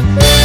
Música